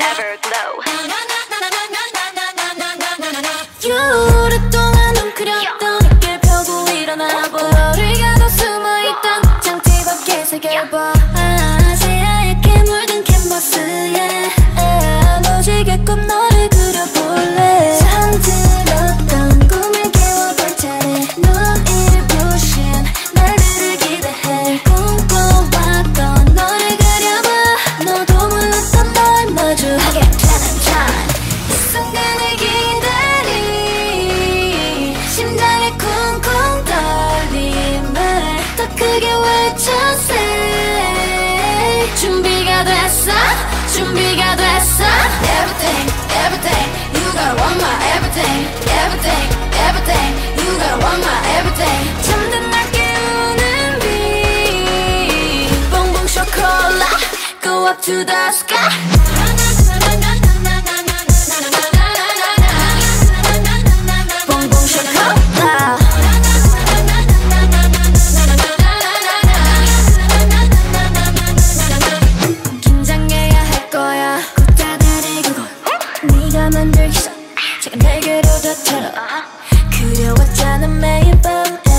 Everglow. 오랫동안 웅크렸던 어깨 펴고 일어나 봐 너를 가둬 숨어있던 장치 밖에 새겨봐 아, 새하얗게 물든 캔버스에 너지게끔 너 준비가 됐어 Everything everything you gotta want my everything everything everything you gotta want my everything 잠든 날 깨우는 빛 봉봉 쇼콜라 go up to the sky 만들기 전 제가 내게로 덮쳐라 그려왔잖아 매일 밤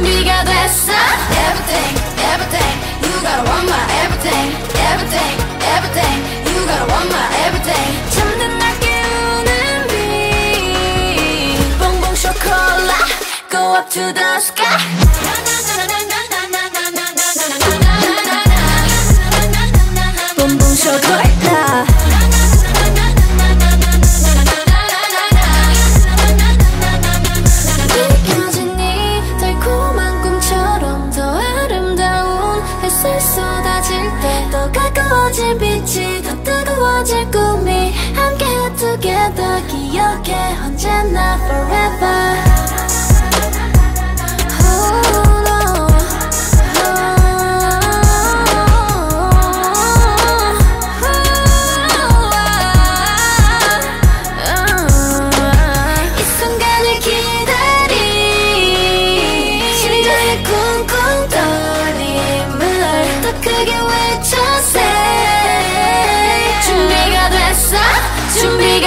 준비가 됐어 Everything everything you gotta want my everything everything everything you gotta want my everything 잠든 날 깨우는 빛 봉봉 쇼콜라 go up to the sky 봉봉 쇼 together 기억해 언제나 forever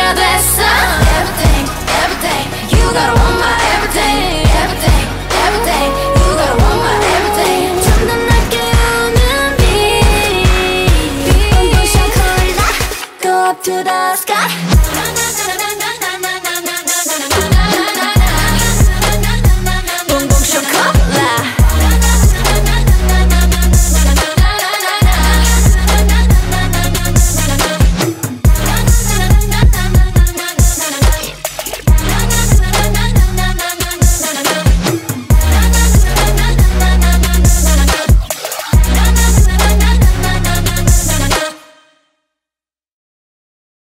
준비가 됐어 Everything everything you gotta want my everything everything everything you gotta want my everything 잠든 날 깨우는 빛 붕붕 샹콜라 Go up to the sky